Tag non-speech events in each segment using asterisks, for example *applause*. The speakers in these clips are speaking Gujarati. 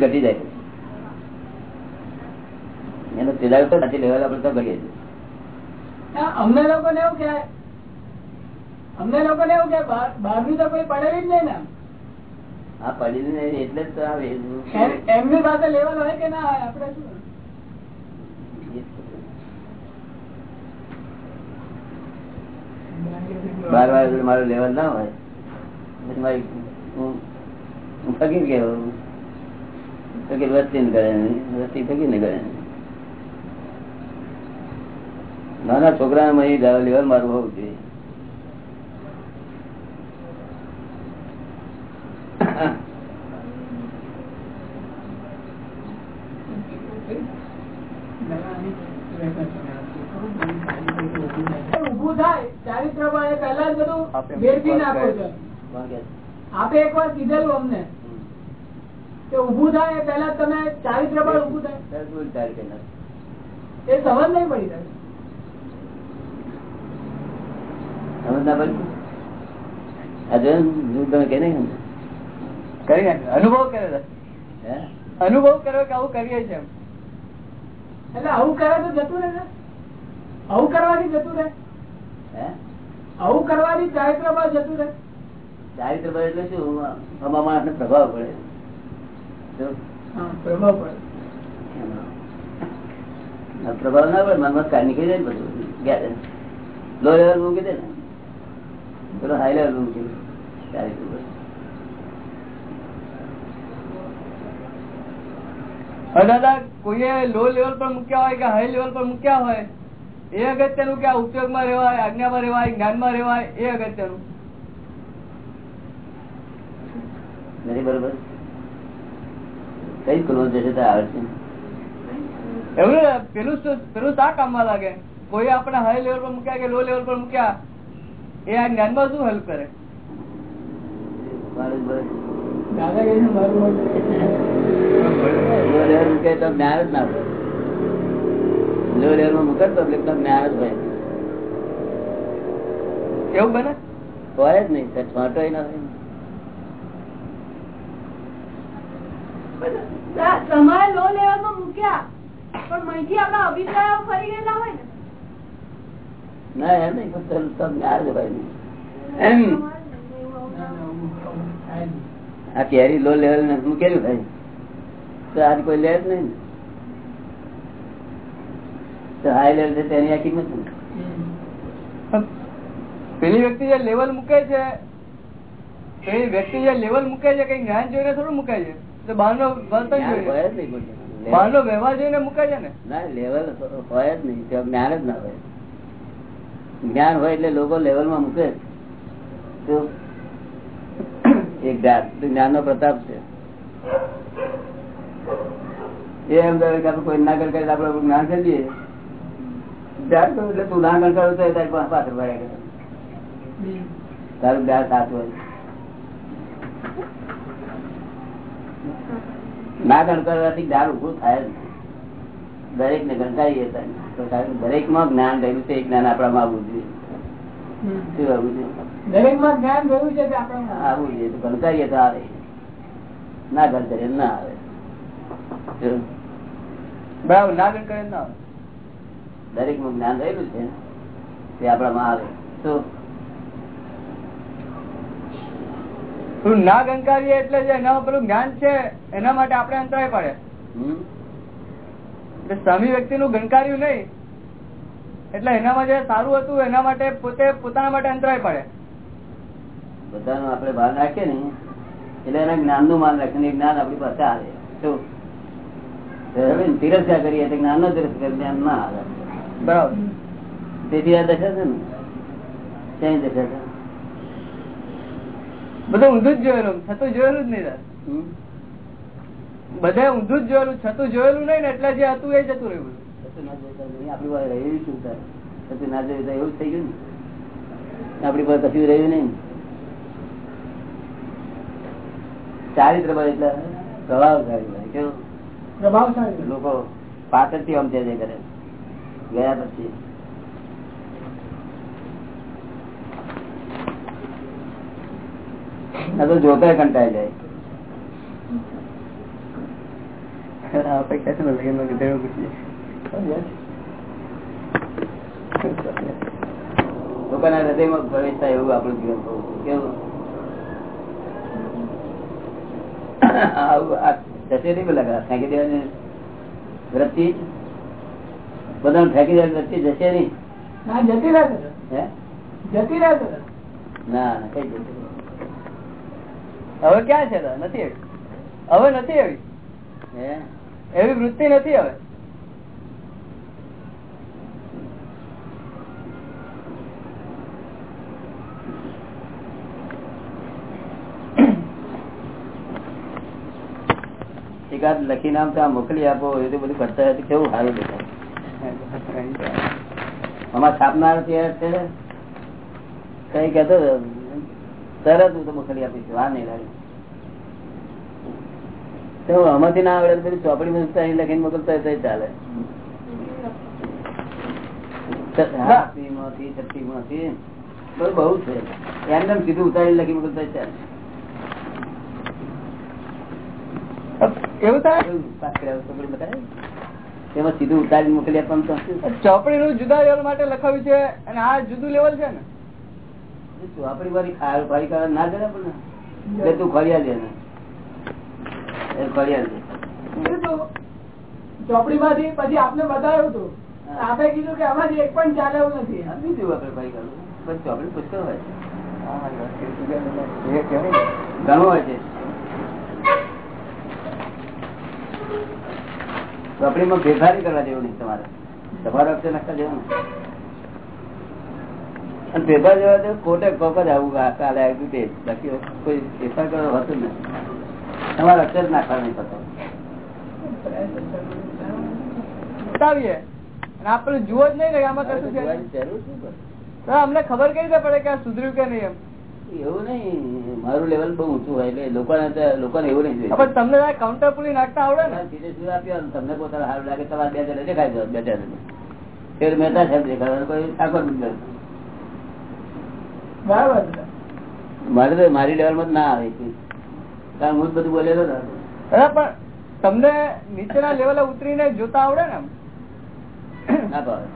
ઘટી જાય. એનો સિલાવ તો નથી લેવલ આપડે તો ઘટીએ અમને લોકો ને એવું કે અમને લોકો ને એવું કે બહારનું તો કોઈ પડેલી જ નહીં ને. ને એટલે જ તો આવે એમ- એમની પાસે લેવલ હોય કે ના હોય આપણે શું? બાર વાર મારું લેવલ ના હોય. હું ફગી ગયો. ફકીર વસ્તી ને કરે વસ્તી ફકીર ને કરે નાના છોકરા ને લેવલ મારું હોવું જોઈએ ચારિત્ર પહેલા જ બધું? આપે એક વાર કીધેલું અમને. કે ઉભું થાય એ પહેલા તમે ચારિત્ર બળ ઊભું થાય. એ સમજ નહીં પડી? સમજ ના? તમે કે નહીં કરી અનુભવ કર્યો કે આવું કરીએ છીએ એટલે આવું કરે તો જતું રહે આવું કરવાથી જતું રહે? હે? આવું કરવાથી ચારિત્ર બળ જતું રહે? ચારિત્ર બળ એટલે શું? માણસને પ્રભાવ પડે. પ્રભાવ પડે આ પ્રભાવ ના પડે મનમાં કાઢી નીકળી જાય ને બધું ગયા લો લેવલ મૂકી દે ને? પેલો હાઈ લેવલ મૂકી. ચારિત્ર દાદા કોઈએ લો લેવલ પર મૂક્યા હોય કે હાઈ લેવલ પર મૂક્યા હોય એ અગત્યનું કે આ ઉપયોગમાં રહેવાય આજ્ઞામાં રહેવાય જ્ઞાનમાં રહેવાય એ અગત્યનું? નથી બરોબર. કઈ ક્રોધ જશે તો આવડશે એવું પેલું પેલું શા કામમાં લાગે? કોઈ આપણે હાઈ લેવલ પર મૂક્યા કે લો લેવલ પર મૂક્યા? એ આ જ્ઞાનમાં શું હેલ્પ કરે? જ્ઞાન જ્ઞાન એવું બને? હોય જ નહીં છોટો ના હોય તમારે લો લેવલમાં મૂક્યા. પણ મહીથી આપણા અભિપ્રાયો ફરી ગયેલા હોય ને. ના એમ નહીં આ કેરી લો લેવલ ને મૂકેલું ભાઈ. તો આજ કોઈ લે જ નહીં તો હાઈ લેવલ છે તેની આ કિંમત. પેલી વ્યક્તિ જે લેવલ મૂકે છે પેલી વ્યક્તિ જે લેવલ મૂકે છે કઈ જ્ઞાન જોઈને થોડું મૂકે છે? બહારનો જ્ઞાન હોય જોઈએ. જ નહીં કોઈ. બહારનો વ્યવહાર જોઈને મૂકે છે ને? ના લેવલ હોય જ નહીં. જ્ઞાન જ ના હોય. જ્ઞાન હોય એટલે લોકો લેવલમાં મૂકે. તો એક જ્ઞાન નો પ્રતાપ છે. એ એમ કહે કોઈ ના કરે આપડે જ્ઞાન કરી દઈએ જાત એટલે તું ના કરો તો પાછળ પડ્યા કરે. તારું જ્ઞાન સાચું હોય. ના ગણકારવાથી જ્ઞાન ઉભું થાય જ દરેક ને ગણકારીએ દરેકમાં જ્ઞાન રહ્યું છે એ જ્ઞાન આપણામાં આવવું જોઈએ. શું આવવું જોઈએ? દરેકમાં જ્ઞાન જોયું છે આવવું જોઈએ. તો ગણકારીએ તો આવે. ના ગણકારીએ ના આવે. બરાબર ના ગણ કરે ના આવે. દરેકમાં જ્ઞાન રહેલું છે તે આપણામાં આવે. તો પેલું ના ગણકારીએ એટલે જે એના પેલું જ્ઞાન છે એના માટે આપણે અંતરાય પડે. એટલે સ્વામી વ્યક્તિ નું ગણકાર્યું નહીં એટલે એનામાં જે સારું હતું એના માટે પોતે પોતાના માટે અંતરાય પડે. બધાનું આપણે ભાન રાખીએ ને એટલે એના જ્ઞાનનું માન રાખીએ જ્ઞાન આપણી પાસે આવે. શું? તિરસ્કાર કરીએ તો જ્ઞાન નો તિરસ્કાર જ્ઞાન ના આવે. બરાબર. તેથી આ દશા છે ને ક્યાંય દશા છે. બધું ઊંધું જ જોયેલું. છતું જોયેલું જ નહીં બધા ઊંધું જ જોયેલું છતું જોયેલું નહીં ને એટલે જે હતું એ જતું રહ્યું. આપણી પાસે રહ્યું શું? કશું ના જોઈતા એવું જ થઈ ગયું ને. આપણી પાસે કશું રહ્યું નહીં. ચારિત્ર એટલે પ્રભાવશાળી કેવું? પ્રભાવશાળી લોકો પાછળથી આમ તે કરે. ગયા પછી. આ તો જોતા કંટાઈ જાય. લોકોના હૃદયમાં પ્રવેશ થાય એવું આપણું જીવન કેવું? ફેંકી દેવાની વૃત્તિ બધાને ફેંકી દેવાની વૃત્તિ જશે નહીં? ના જતી રહેશે હે? જતી રહેશે ના કઈ નહીં. હવે ક્યાં છે નથી હવે નથી એવી એવી વૃત્તિ નથી હવે. એકાદ લખી નામ ત્યાં મોકલી આપો એ તો બધું કરતા હતી કેવું સારું દેખાય? *laughs* આમાં છાપનાર છે કઈ કેતો તરત હું તો મોકલી આપીશ વાર નહીં લાગે. તો આમાંથી ના આવડે તો ચોપડી ચોપડીમાં લખીને મોકલતા તોય ચાલે. હાથીમાંથી, ચપટીમાંથી, બધું બહુ છે. એમને સીધું ઉતારી લખી મોકલતા હોય ચાલે. એવું થાય? ચોપડી બતાવે? તેમાં સીધું ઉતારી મોકલી આપવાનું ચોપડી નું જુદા લેવલ માટે લખાવ્યું છે અને આ જુદું લેવલ છે ને? ચોપડી વાળી ખાર ફરી કરવા ના દે ને તું ફરિયાદ એને એ ફરિયાદ દે. ચોપડી માંથી પછી આપને બતાવ્યું હતું આપે કીધું કે આમાંથી એક પણ ચાલે એવું નથી. બીજું આપણે ભાઈ કરું ચોપડી પુષ્કળ હોય. છે ઘણું હોય છે. ચોપડીમાં નહીં કરવા જેવું નહીં તમારે. તમારો અક્ષર નાખતા જેવું ને અને ફેરફાર જેવા તો કોટે કોક જ આવું કાલે આવ્યું તે બાકી કોઈ ફેરફાર કરવા હતું ને તમારે અક્ષર નાખવા નહીં બતાવીએ. અને જુઓ જ નહીં આમાં કશું છે. અમને ખબર કઈ રીતે પડે કે આ સુધર્યું કે નહીં એમ? એવું નહીં. મારું લેવલ બહુ ઊંચું હોય એટલે લોકોને લોકોને એવું નહીં પણ તમને કાઉન્ટર પૂરી નાખતા આવડે ને? સીધે સીધું આપ્યો અને તમને પોતાને સારું લાગે તમારે બે જણ દેખાય દો બે જણ. ફેર મહેતા સાહેબ દેખાડો કોઈ ઠાકોર. મારે તો મારી લેવલમાં માં ના આવે. કારણ હું બધું બોલેલો પણ તમને નીચેના લેવલે ઉતરીને જોતા આવડે ને ભાવે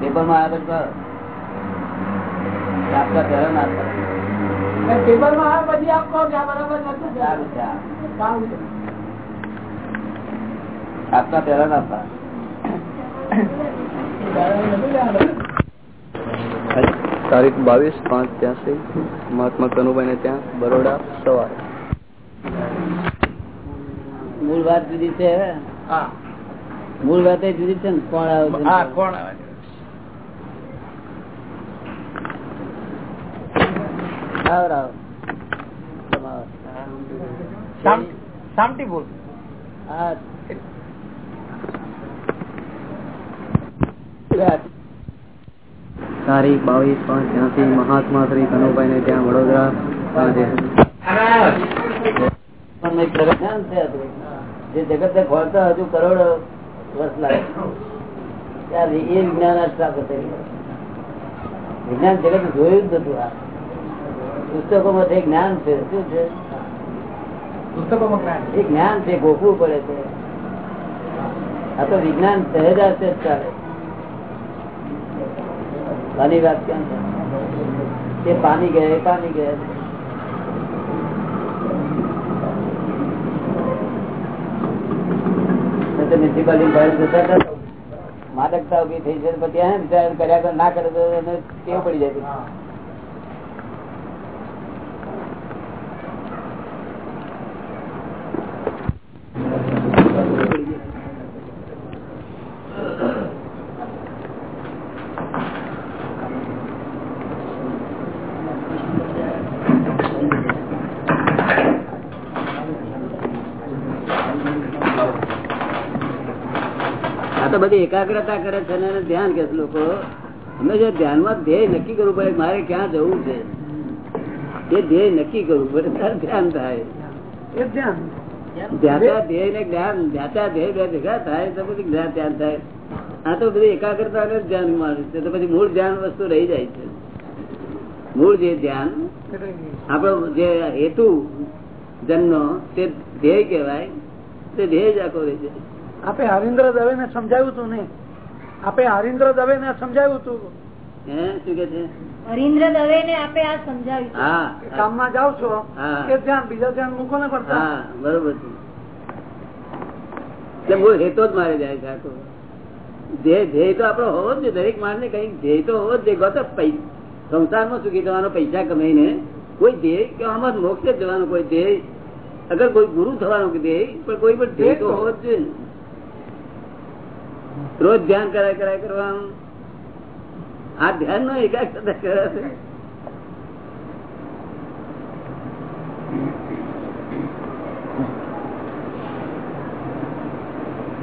પેપરમાં આવે પેપરમાં. આવે પછી આપ કહો કે આ બરાબર નથી. આપતા પહેલા ના લેવાનું. તારીખ બાવીસ પાંચ ત્યાંસી મહાત્મા કનુભાઈ ને ત્યાં બરોડા સવાર. મૂળ વાત જુદી છે મૂળ વાત એ જુદી છે ને? કોણ આવે કોણ આવે રાવ. બોલ. હા. તારીખ બાવીસ પાંચ ત્યાંથી મહાત્મા શ્રી કનુભાઈ ને ત્યાં વડોદરા છે. જે જગત ને ખોલતા હજુ કરોડ વર્ષ લાગે. ત્યારે એ વિજ્ઞાન. વિજ્ઞાન જગત જોયું જ નતું આ. પુસ્તકોમાં તે જ્ઞાન છે. શું છે? પુસ્તકોમાં જ્ઞાન. જ્ઞાન છે ગોખવું પડે છે. આ તો વિજ્ઞાન સહેજાશે જ ચાલે. પાણી ગયા એ પાણી ગયા. માદકતા ઊભી થઈ છે, પછી એને કર્યા કર ના કરે તો એને ટેવ પડી જાય. આ એકાગ્રતા કરે છે અને ધ્યાન કે લોકો? હંમેશા ધ્યાનમાં ધ્યેય નક્કી કરવું પડે મારે ક્યાં જવું છે? એ ધ્યેય નક્કી કરવું પડે ત્યારે ધ્યાન થાય. ધ્યાતા ધ્યેય ને જ્ઞાન ધ્યાતા ધ્યેય ભેગા થાય તો પછી ધ્યાન થાય. આ તો બધી એકાગ્રતા ને ધ્યાનમાં છે તો પછી મૂળ ધ્યાન વસ્તુ રહી જાય છે. મૂળ જે ધ્યાન આપણો જે હેતુ જન્મ તે ધ્યેય કહેવાય તે ધ્યેય જ આખો રહી જાય. આપે હરિન્દ્ર દવે ને સમજાવ્યું હતું ને? આપે હરિન્દ્ર દવે ને સમજાવ્યું હતું શું કે છે? હરીન્દ્ર દવે ને આપે આ સમજાવ્યું કામમાં જાઓ છો એ ધ્યાન બીજા ધ્યાન મૂકો ને પડતા બરોબર છે. મૂળ હેતો જ મારે જાય છે ધ્યેય ધ્યેય તો આપણો હોવો જ દરેક માણસ ને કઈ ધ્યેય તો હોવો જ જોઈએ. ગત સંસારમાં સુખી થવાનો પૈસા કમાઈને કોઈ ધ્યેય કે આમાં મોક્ષ જવાનું કોઈ ધ્યેય. અગર કોઈ ગુરુ થવાનું કે ધ્યેય પણ કોઈ પણ ધ્યેય તો. હોવો જ જોઈએ. રોજ ધ્યાન કરાય કરાય કરવાનું. આ ધ્યાન નો એકાગ્રતા કરાશે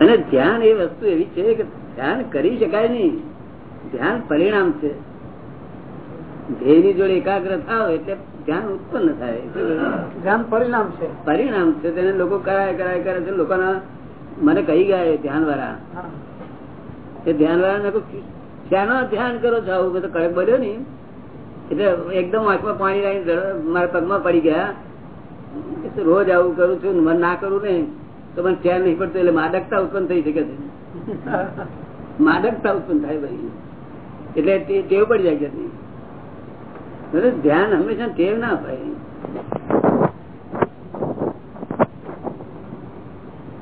અને ધ્યાન એ વસ્તુ એવી છે કે ધ્યાન કરી શકાય નહીં. ધ્યાન પરિણામ છે. ધ્યેયની જોડે એકાગ્ર થાવ એટલે ધ્યાન ઉત્પન્ન થાય. ધ્યાન પરિણામ છે. પરિણામ છે. તેને લોકો કરાય કરાય કરે છે. લોકોના મને કહી ગયા ધ્યાન વાળા. એ ધ્યાન વાળા શાનો ધ્યાન કરો છો? આવું બધું કડક બોલ્યો ને એટલે એકદમ આંખમાં પાણી લાવીને મારા પગમાં પડી ગયા. રોજ આવું કરું છું મને ના કરું ને તો મને ચેન નહીં પડતું એટલે માદકતા ઉત્પન્ન થઈ શકે છે. *laughs* માદકતા ઉત્પન્ન થાય ભાઈ. એટલે ટેવ પડી જાય છે ધ્યાન હંમેશા ટેવ ના ભાઈ.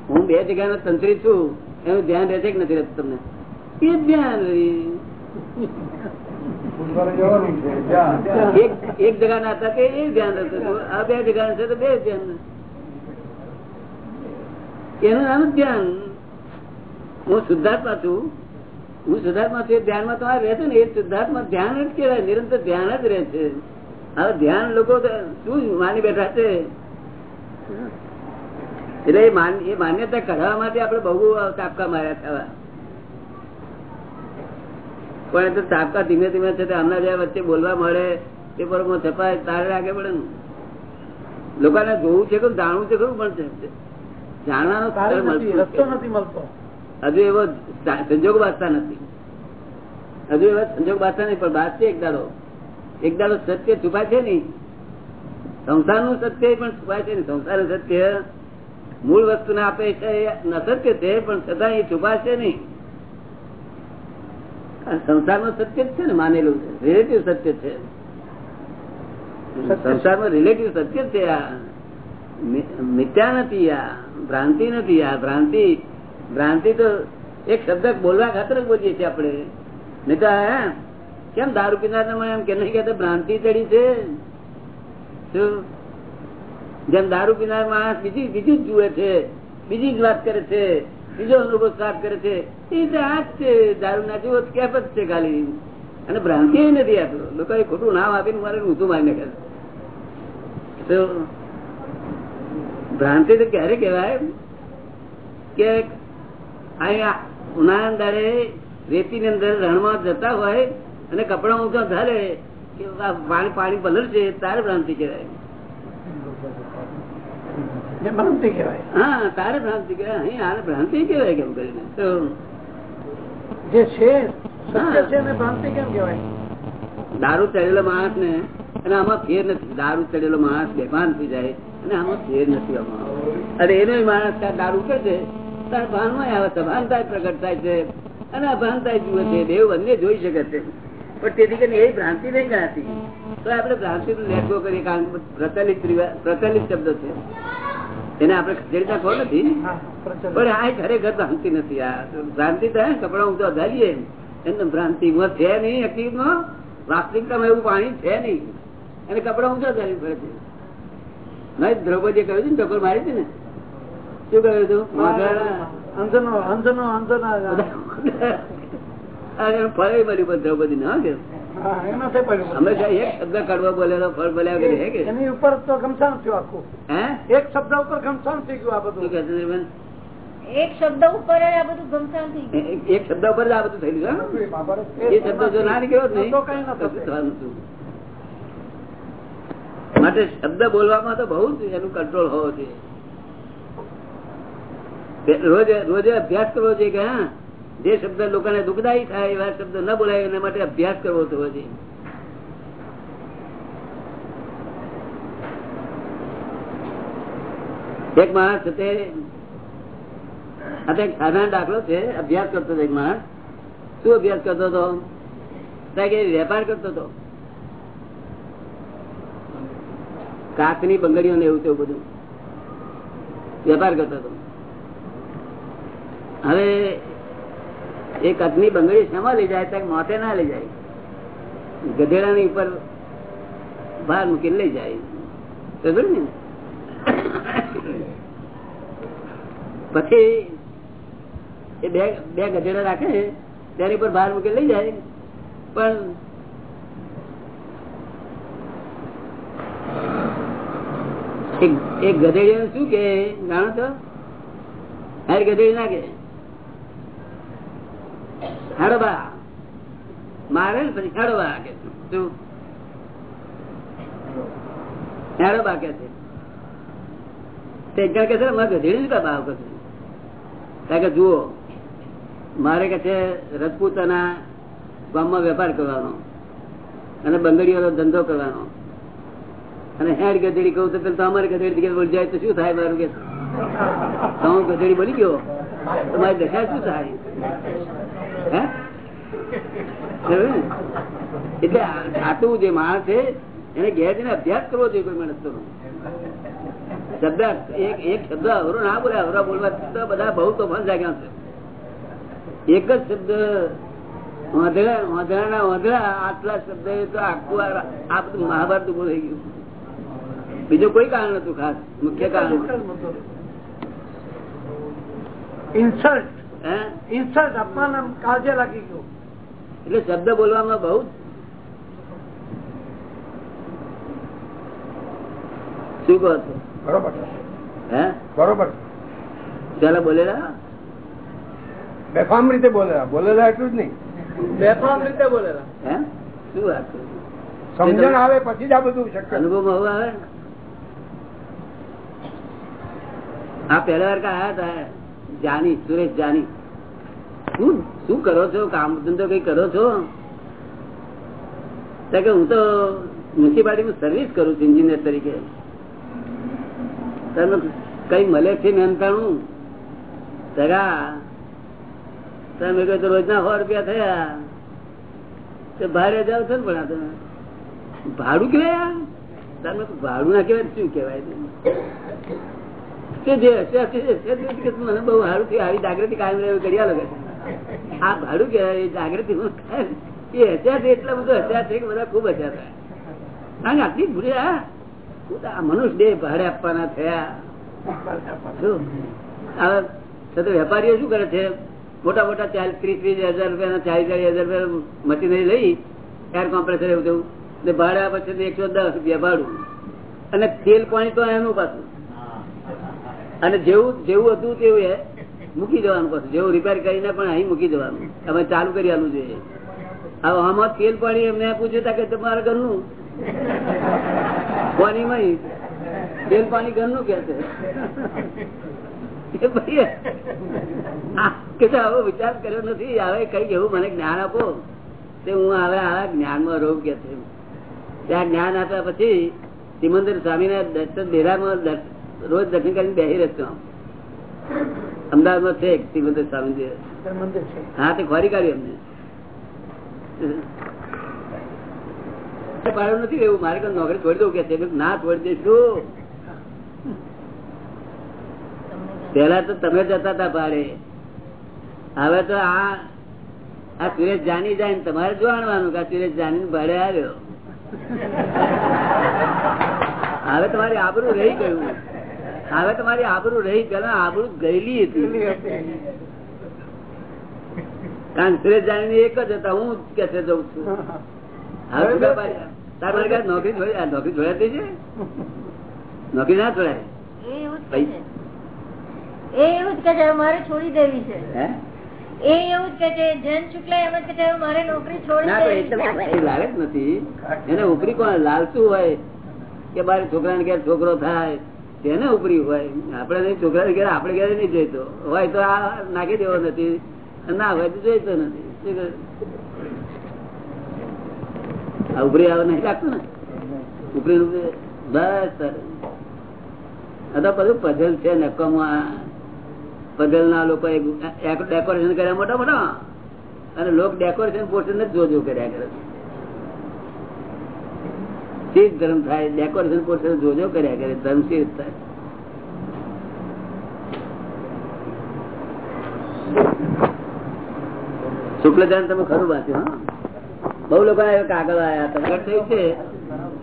હું બે જગ્યાનો તંત્રી છું એનું ધ્યાન રહેશે કે નથી રહેતું તમને? એ ધ્યાન રહી. એક જગા ના હતા કે એ ધ્યાન હતું. આ બે જગા છે તો બે ધ્યાન એનું નામ ધ્યાન. હું શુદ્ધાત્મા છું. હું શુદ્ધાત્મા છું ધ્યાનમાં તમારે રહેશે ને. એ શુદ્ધાત્મા ધ્યાન જ કહેવાય. નિરંતર ધ્યાન જ રહે છે. હવે ધ્યાન લોકો શું માની બેઠા છે? એટલે એ માન- એ માન્યતા કઢાવવા માટે આપણે બહુ તાપકા માર્યા થવા. પણ એ તો તાપકા ધીમે ધીમે છે તે હમણાં જ્યાં વચ્ચે બોલવા મળે તે પર છપાય તારે રાખે પડે ને. લોકોને જોવું છે કે જાણવું છે ખરું પણ છે. જાણવાનો હજુ એવો સંજોગ વાંચતા નથી. હજુ એવા સંજોગ વાંચતા નહીં પણ બાદ છે એક દાડો એક દાડો સત્ય છુપાય છે નહીં. સંસારનું સત્ય પણ છુપાય છે નહીં. સંસારનું સત્ય મૂળ વસ્તુને આપે છે એ અસત્ય છે પણ છતાં એ છુપાશે નહીં. સંસારમાં સત્ય છે ને માનેલું છે. રિલેટિવ સત્ય છે. સંસારમાં રિલેટિવ સત્ય છે આ. મિથ્યા નથી આ ભ્રાંતિ નથી આ. ભ્રાંતિ ભ્રાંતિ તો એક શબ્દ બોલવા ખાતર બોલીએ છીએ આપણે. નહીં તો હે કેમ દારૂ પીનાર એમ કે નહીં કે ભ્રાંતિ ચડી છે? શું? જેમ દારૂ પીનાર માણસ બીજી બીજી જ જુએ છે બીજી જ વાત કરે છે. બીજો અનુભવ સાફ કરે છે. એ આ છે, દારૂ ના જેવો કેપ જ છે ખાલી? અને ભ્રાંતિ નથી આપતો લોકો ખોટું નામ આપીને મારે ઊંધું મારી નાખે તો ભ્રાંતિ તો ક્યારે કહેવાય? કે અહીંયા ઉનાળા દાડે રેતી ની અંદર રણમાં જતા હોય અને કપડા ઊંચા ધારે કે પાણી પાણી છે, તારે ભ્રાંતિ કહેવાય. ભ્રાંતિ કહેવાય. હા તારે ભ્રાંતિ કહેવાય. આને ભ્રાંતિ કહેવાય કેમ કરીને? જે છે સત્ય છે ને ભ્રાંતિ કેમ કહેવાય? દારૂ ચડેલો માણસ ને અને આમાં ફેર નથી. દારૂ ચડેલો માણસ બેભાન થઈ જાય અને આમાં ફેર નથી આમાં. અને એનો માણસ દારૂ કરે છે તાર ભાનમાં આવે સભાનતા પ્રગટ થાય છે અને અભાનતા જુએ છે. દેવ બંને જોઈ શકે છે. પણ તેથી કરીને એ ભ્રાંતિ નહીં ગણાતી. તો આપણે ભ્રાંતિ લેટગો કરીએ કારણ કે પ્રચલિત પ્રચલિત શબ્દ છે. એને આપડે ખસેડી નાખવો નથી. પણ આ ખરેખર ભ્રાંતિ નથી. આ ભ્રાંતિ થાય કપડા હું તો અધારીએ એને ભ્રાંતિ છે નહીં હકીકતમાં. વાસ્તવિકતામાં એવું પાણી છે નહીં. અને કપડા ઊંચા ધારી પડે છે. નહીં દ્રૌપદીએ કહ્યું હતું ને ટકોર મારી હતી ને? શું કહ્યું હતું? ય મળ્યું પણ દ્રૌપદી ના કે? હા, હંમેશા એક શબ્દ કડવો બોલેલો ફળ બોલ્યા વગર હે કે એની ઉપર તો ઘમસાણ થયું આખું. હે? એક શબ્દ ઉપર ઘમસાણ થઈ ગયું આ બધું. એક શબ્દ ઉપર આ બધું થઈ ગયું. એક- શબ્દ ઉપર જ આ બધું થયેલું છે એ શબ્દ જો ના નીકળ્યો જ નહીં તો કઈ? માટે શબ્દ બોલવામાં તો બહુ જ એનું કંટ્રોલ હોવો જોઈએ. રોજ રોજે અભ્યાસ કરવો જોઈએ કે હા જે શબ્દ લોકોને દુઃખદાયી થાય એવા શબ્દ ન બોલાય, એના માટે અભ્યાસ કરવો થવો જોઈએ એક માણસ તે, આ એક સાધારણ દાખલો છે, અભ્યાસ કરતો હતો એક માણસ. શું અભ્યાસ કરતો હતો? વેપાર કરતો હતો. કાચની બંગડીઓ ને એવું તેવું બધું. વેપાર કરતો હતો. હવે એ કાચની બંગડી શેમાં લઈ જાય ત્યાં માથે ના લઈ જાય. ગધેડાની ઉપર બહાર મૂકીને લઈ જાય. ને? પછી એ બે બે ગધેડા રાખે તેની પર બહાર મૂકી લઈ જાય. પણ એક- એક ગધેડી શું કે? જાણો છો? હાર ગધેડી ના કે? હેડો બા મારે ને પછી હેડો કે જુઓ, મારે કે છે, રજપૂતોના ગામમાં વેપાર કરવાનો અને બંગડીઓનો ધંધો કરવાનો. અને હેડ ગધેડી કહું તો પેલું અમારે ગધેડી કે જાય તો શું થાય મારું કે હું ગધેડી બની ગયો. તો મારી દશા શું થાય? એટલે આટલું જે માણસ છે એને જઈને અભ્યાસ કરવો જોઈએ કોઈ માણસ શબ્દ એક એક શબ્દ અવરો ના બોલે અવરા બોલવા શબ્દ બધા બહુ તોફાન જાગ્યા છે. એક જ શબ્દ આટલા શબ્દ તો આખું આ બધું મહાભારત ઉભું થઈ ગયું. બીજું કોઈ કારણ નતું ખાસ મુખ્ય કારણ. ઇન્સલ્ટ હે? ઇન્સલ્ટ આમ કાળજે લાગી ગયું. એટલે શબ્દ બોલવામાં બહુ શું કહો છો? બરોબર. હે? બરોબર. પેલા બોલેલા? બેફામ રીતે બોલેલા. બોલેલા એટલું જ નહીં. બેફામ રીતે બોલેલા. હે? શું વાત? સમજણ આવે પછી જ આ બધું શક્ય. અનુભવમાં હવે આવે? આ પેલા વાર આયા હતા જાની સુરેશ જાની. શું? શું કરો છો? કામ ધંધો કઈ કરો છો? કે હું તો મ્યુનિસિપાલિટીમાં સર્વિસ કરું છું એન્જિનિયર તરીકે. તમે કઈ મળે છે મહેનતાણું તગા તમે કહો રોજના સો રૂપિયા થયા. તો ભાડે જાવ છો ને પણ તમે ભાડું કેવાય તમે ભાડું ના કેવાય શું કેવાય? તે જે મને બહુ સારું થયું. આવી જાગૃતિ કાયમ રહે કરી લગે કે આ ભાડું કહેવાય જાગૃતિ એ હસ્યા છે એટલા બધું હસ્યા છે કે બધા ખૂબ હસ્યા હતા કારણ કે આટલી ભૂલી, આ હું તો આ મનુષ્ય દેહ ભાડે આપવાના થયા. હવે વેપારીઓ શું કરે છે? મોટા મોટા ચાલીસ ત્રીસ ત્રીસ હજાર રૂપિયા ચાલીસ ચાલીસ હજાર રૂપિયા મશીનરી લઈ એર કોમ્પ્રેસર એવું તેવું, ને ભાડા પછી એકસો દસ રૂપિયા ભાડું. અને તેલ પાણી તો એનું પાછું. અને જેવું જેવું હતું તેવું મૂકી દેવાનું પછી જેવું રિપેર કરીને પણ અહીં મૂકી દેવાનું અમે ચાલુ કરી આલું જોઈએ હવે આમાં તેલ પાણી એમને પૂછ્યું કે તમારા ઘરનું? પાણીમાં તેલ પાણી ઘરનું કે છે? વિચાર કર્યો નથી. હવે કઈ એવું મને જ્ઞાન આપો. તે હું હવે આ જ્ઞાનમાં રોગ કે છે. ત્યાં જ્ઞાન આપ્યા પછી સિમંદર સ્વામી ના દર્શન ડેરામાં રોજ દર્શન કરીને બેસી રહેતો. અમદાવાદમાં છે શ્રીમંદર સ્વામી હા તે ખોરી કાઢી અમને. પાડ્યું નથી એવું મારે કઈ નોકરી છોડી દઉં કે છે. ના છોડી દઈશું. પેલા તો તમે જતા હતા ભાડે હવે તો આ આ સુરેશ જાની જાય ને તમારે જોવાનું કે આ સુરેશ જાની ભાડે આવ્યો? હવે તમારી આબરું રહી ગયું. હવે તમારી આબરૂ રહી પેલા આબરૂ ગયેલી હતી. કારણ સુરેશ જાની એક જ હતા હું કે છે જઉં છું. હવે? તાર નોકરી નોકરી ના છોડાય? એ એવું જ કે મારે છોડી દેવી છે. હે? એ એવું જ કે જૈન શુક્લા એમ જ કે મારે નોકરી છોડી ના દેવી જ નથી. એને ઉપરી કોણ લાલતું હોય કે મારે છોકરાને ઘેર છોકરો થાય? તેને ઉપરી હોય. આપણે છોકરા ઘેર, આપણે ઘેર નહીં જોઈતો. હોય તો આ નાખી દેવો નથી. ના હોય તો જોઈતો નથી. ઉપરી આવે નહીં લાગતું ને? ઉપરી બસ આ તો બધું પઝલ છે નક્કામાં પઝલ ના લોકો ડેકોરેશન કર્યા મોટા મોટા અને લોકો ડેકોરેશન પોર્શન જ જોજો કર્યા કરે. શી ગરમ થાય ડેકોરેશન પોર્શન જોજો કર્યા કરે ધર્મ શી થાય. શુક્લ તમે ખરું વાંચ્યું, હા? બહુ લોકો કાગળ આવ્યા તમે થયું છે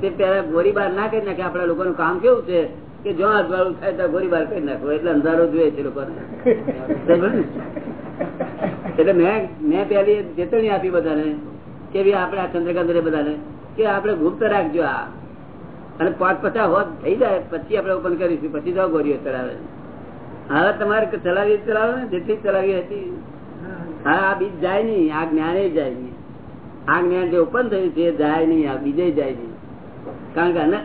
તે પેલા ગોળીબાર ના કરી નાખે આપડા લોકોનું કામ કેવું છે કે જો અજવાળું થાય તો ગોળીબાર કરી નાખો, એટલે અંધારો જોઈએ છે લોકોને. એટલે મેં મેં પેલી ચેતવણી આપી બધાને કે ભાઈ આપણે આ ચંદ્રકાંત બધાને કે આપડે ગુપ્ત રાખજો આ. અને પાંચ પચાસ હોત, થઈ જાય. પછી આપડે ઓપન કરીશું. પછી જાઓ ગોળીઓ ચડાવે. હવે તમારે ચલાવી ચલાવે ને? જેટલી ચલાવી હતી. હા આ બીજ જાય નહીં. આ જ્ઞાને જાય નહીં. આ જ્ઞાન જે ઓપન થયું છે જાય નહીં. આ બીજે જાય નહીં. કારણ કે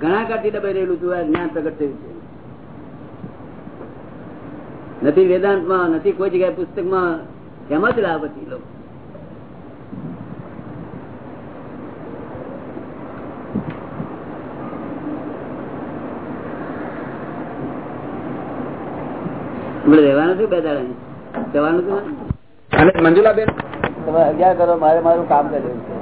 ઘણા કાઢી દબાઈ રહેલું છું. આ જ્ઞાન પ્રગટ થયું છે. નથી વેદાંતમાં, નથી કોઈ જગ્યાએ પુસ્તકમાં. એમ જ લાવે પછી લોકો. રહેવાનું શું બે દાડા જવાનું શું મંજુલાબેન? તમે અગિયાર કરો મારે મારું કામ કર્યું છે.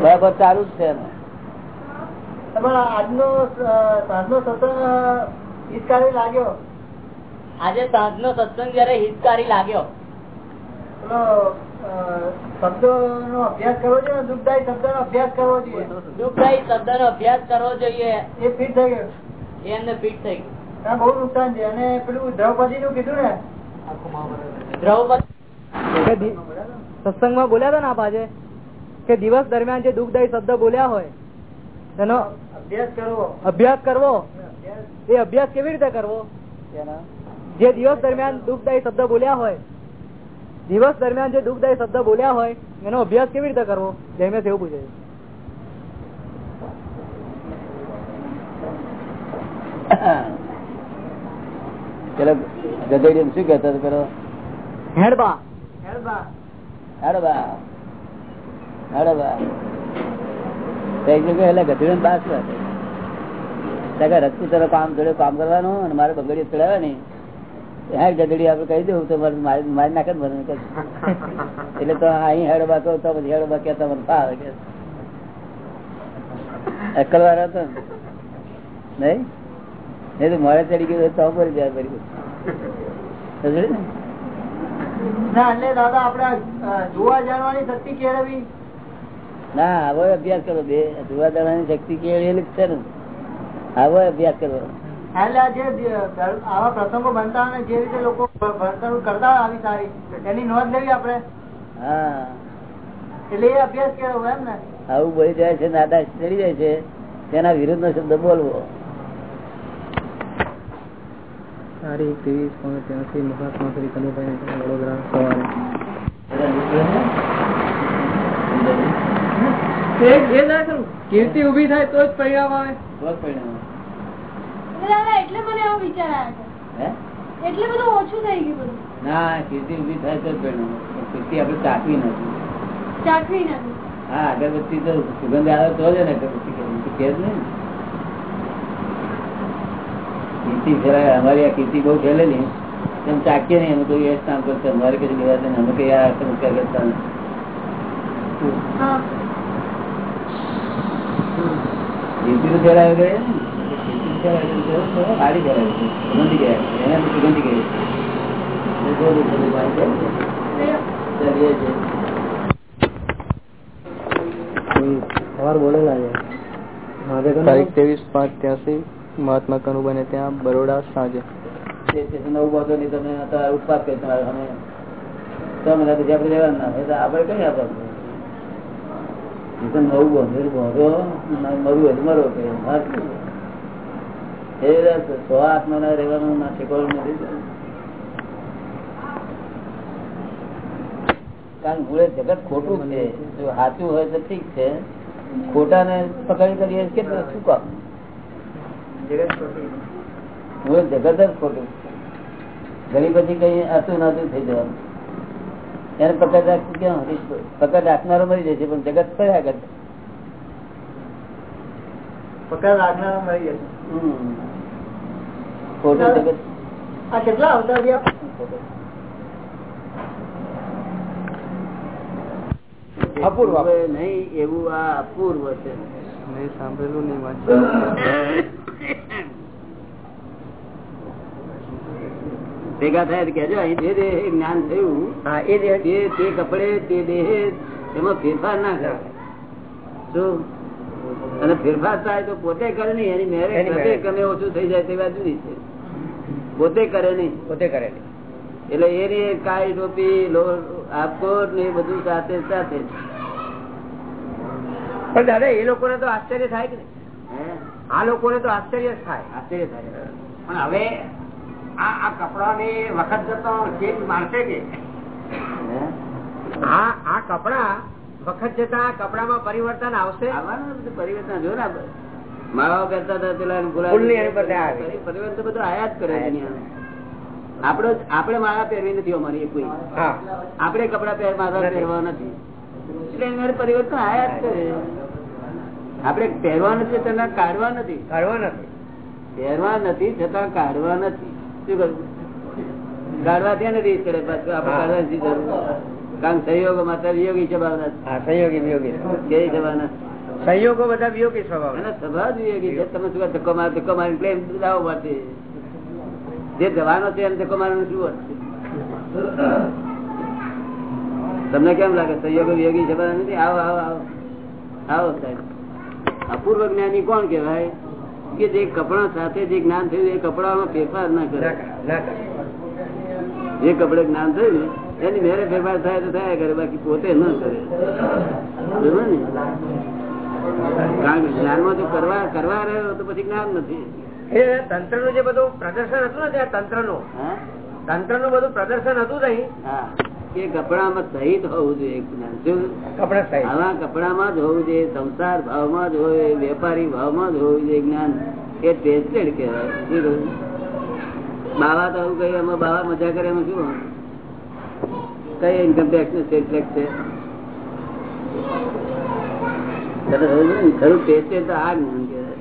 બરાબર ચાલુ જ છે આજનો હિતકારી લાગ્યો? આજે સાંજનો સત્સંગ જયારે હિતકારી લાગ્યો. શબ્દો નો અભ્યાસ કરવો જોઈએ દુઃખદાયી શબ્દ નો અભ્યાસ કરવો જોઈએ? દુઃખદાયી શબ્દ નો અભ્યાસ કરવો જોઈએ. એ ફીટ થઈ ગયું. એમને ફીટ થઈ ગયું. બહુ નુકસાન છે. અને પેલું દ્રૌપદી નું કીધું ને? દ્રૌપદી. સત્સંગમાં બોલ્યા હતા ને આપ આજે? કે દિવસ દરમિયાન જે દુઃખદાયી શબ્દ બોલ્યા હોય એનો અભ્યાસ કરવો. અભ્યાસ કરવો? એ અભ્યાસ કેવી રીતે કરવો? જે દિવસ દરમિયાન દુઃખદાયી શબ્દ બોલ્યા હોય દિવસ દરમિયાન જે દુઃખદાયી શબ્દ બોલ્યા હોય એનો અભ્યાસ કેવી રીતે કરવો? જયમેશ એવું પૂછે છે. પેલો શું હતો પેલો? હેડબા. હેડબા. એટલે ગધેડી બાસ રસ્તી તરફ કામ જોડે કામ કરવાનું અને મારે બગડીઓ ચડાવવાની હા ગધેડી આપડે કહી દેવું તો મારી નાખે મને એટલે તો અહીં હેડો કહો તો પછી હેડો બા કહેતા મને ફાવે કે. અક્કલ હતો નહીં? નહીં તો મોડે ચડી ગયું તો ભરી જાય ભરી ગયું. ના? એટલે દાદા આપડે જોવા જાણવાની શક્તિ કેળવી ના આવો અભ્યાસ કરો બે. જોવા જાણવાની શક્તિ કેળવેલી છે ને. આવો અભ્યાસ કરો. આવા પ્રસંગો બનતા હોય ને જે રીતે લોકો ભણતર કરતા આવી સારી એની નોંધ લેવી આપડે હા. એટલે એ અભ્યાસ કેવો એમ ને. આવું બોલી જાય છે નાદા ચડી જાય છે તેના વિરુદ્ધ નો શબ્દ બોલવો. તારીખ ત્રીસ પાંચ ત્યાંસી મહાત્મા શ્રી કનુભાઈ વડોદરા સવારે. કીર્તિ ઊભી થાય તો જ પરિણામ આવે. બહુ પરિણામ. એટલે દાદા એટલે મને એવો વિચાર આવ્યો એટલે બધું ઓછું થઈ ગયું બધું. ના કીર્તિ ઊભી થાય તો કીર્તિ આપણે ચાકવી નથી. ચાકરી નથી. હા અગરબત્તી તો સુગંધ આવે તો જ ને અગરબત્તી કે કે જ નહીં કીર્તિ ફેરાય અમારી આ કીર્તિ બહુ ફેલેલી એમ ચાકીએ નહીં અમે કોઈ એ જ કામ કરતા અમારે કઈ લેવા દે અમે કઈ આ સમસ્યા કરતા નથી. કીર્તિ તો ફેરાય ને સુગંધી ગયા સુગંધી ગઈ તારીખ ત્રેવીસ પાંચ ત્યાંસી મહાત્મા કનુભાઈ ને ત્યાં બરોડા સાંજે. નવું બાંધો નહીં તમે ઉત્પાદ કરી તમારે અમે મહિના આપણે રહેવાનું ના તો આપણે કઈ આપવાનું? નવું બંધ બાંધો મરવું હોય તો મરો કે રહેવાનું ના નથી કારણ મૂળે જગત ખોટું છે. જો સાચું હોય તો ઠીક છે. ખોટા ને પકડી કરીએ કેટલું શું કામ? મૂળ જગત જ ખોટું ઘણી પછી કઈ હતું નતું થઈ જવાનું. એને પકડ રાખશું ક્યાં? પકડ રાખનારો મરી જશે પણ જગત કયા કરશે પકડ રાખનારો મરી જશે હમ. ખોટું જગત કેટલા અવતાર થયા અપૂર્વ. હવે નહીં એવું આ અપૂર્વ છે. નહીં સાંભળેલું નહીં વાંચ્યું *laughs* ભેગા થાય કેજો અહીં જે દેહ જ્ઞાન થયું હા એ દેહ. તે તે કપડે તે દેહ એમાં ફેરફાર ના કરે શું અને ફેરફાર થાય તો પોતે કરે નહીં એની મેરેજ. કમે ઓછું થઈ જાય તે વાત જુદી છે. પોતે કરે નહીં. પોતે કરેલી એટલે એની કાળી ટોપી લો આપકોટ ને એ બધું સાથે સાથે. પણ દાદા એ લોકોને તો આશ્ચર્ય થાય કે આ લોકોને તો આશ્ચર્ય જ થાય. આશ્ચર્ય થાય. પણ હવે આ આ કપડાની વખત જતો ચેન્જ મારશે કે? હે? આ આ કપડા વખત જતા કપડામાં પરિવર્તન આવશે? આવવાનું બધું પરિવર્તન. જો ને આપણે. કરતા હતા પેલા ફૂલની એની પર ત્યાં આવી. પરિવર્તન બધું આયા જ કરે દુનિયાનું. આપણો માળા પહેરવી નથી અમારી કોઈ. આપડે કપડા પહેર પહેરવા નથી. એટલે એની પરિવર્તન આયા જ કરે. આપડે પહેરવા નથી છતાં કાઢવા નથી. કાઢવા નથી. પહેરવા નથી છતાં કાઢવા નથી. શું કરું? કાઢવા ત્યાં નથી કરે પાછું આપડે કાઢવા નથી કારણ સહયોગ માત્ર વિયોગી સ્વભાવના હા સંયોગી વિયોગી છે સ્વભાવના સંયોગો બધા વિયોગી સ્વભાવ સ્વભાવ વિયોગી છે. તમે શું ધક્કો મારે ધક્કો મારી પ્લેન દાવો માટે જે જવાનો છે એને ધક્કો મારવાનું શું તમને કેમ લાગે? સંયોગો વિયોગી સ્વભાવ નથી? આવો આવો આવો. આવો સાહેબ. અપૂર્વ જ્ઞાની કોણ કેવાય કે જે કપડા સાથે જે જ્ઞાન થયું એ કપડામાં ફેરફાર ના કરે. જે કપડે જ્ઞાન થયું એની મેરે ફેરફાર થાય તો થાય કરે બાકી પોતે ન કરે. ને? કારણ કે જ્ઞાનમાં જો કરવા કરવા રહ્યો તો પછી જ્ઞાન નથી. એ તંત્રનું જે બધું પ્રદર્શન હતું ને ત્યાં તંત્રનું તંત્રનું બધું પ્રદર્શન હતું નહીં કે કપડામાં સહિત હોવું જોઈએ જ્ઞાન. આવા કપડામાં જ હોવું જોઈએ સંસાર ભાવમાં જ હોય વેપારી ભાવમાં જ હોવું જોઈએ જ્ઞાન. એ ટેસ્ટેડ કહેવાય. બાવા તો આવું કઈ એમાં બાવા મજા કરે એમાં શું કઈ ઇન્કમટેક્સનું સ્ટેટ છે? ખરું ટેસ્ટેડ તો આ જ્ઞાન કહેવાય.